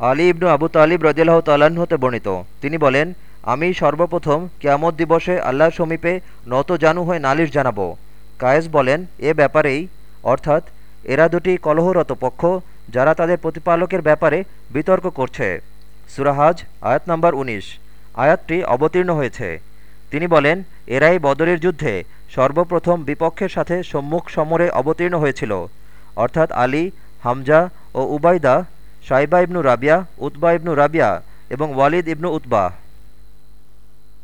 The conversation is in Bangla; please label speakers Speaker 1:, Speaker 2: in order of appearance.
Speaker 1: আলী ইবনু আবু তালিব রদিল্লাহ তাল্লাহ্ন হতে বর্ণিত। তিনি বলেন, আমি সর্বপ্রথম কিয়ামত দিবসে আল্লাহর সমীপে নত জানু হয়ে নালিশ জানাব। কায়েস বলেন, এ ব্যাপারেই, অর্থাৎ এরা দুটি কলহরত পক্ষ যারা তাদের প্রতিপালকের ব্যাপারে বিতর্ক করছে। সুরাহাজ আয়াত নম্বর ১৯ আয়াতটি অবতীর্ণ হয়েছে। তিনি বলেন, এরাই বদরের যুদ্ধে সর্বপ্রথম বিপক্ষের সাথে সম্মুখ সমরে অবতীর্ণ হয়েছিল। অর্থাৎ আলী, হামজা ও Ubaidah Shaibah ibn Rabiah Utbah ibn Rabiah এবং ওয়ালিদ ইবনু উতবাহ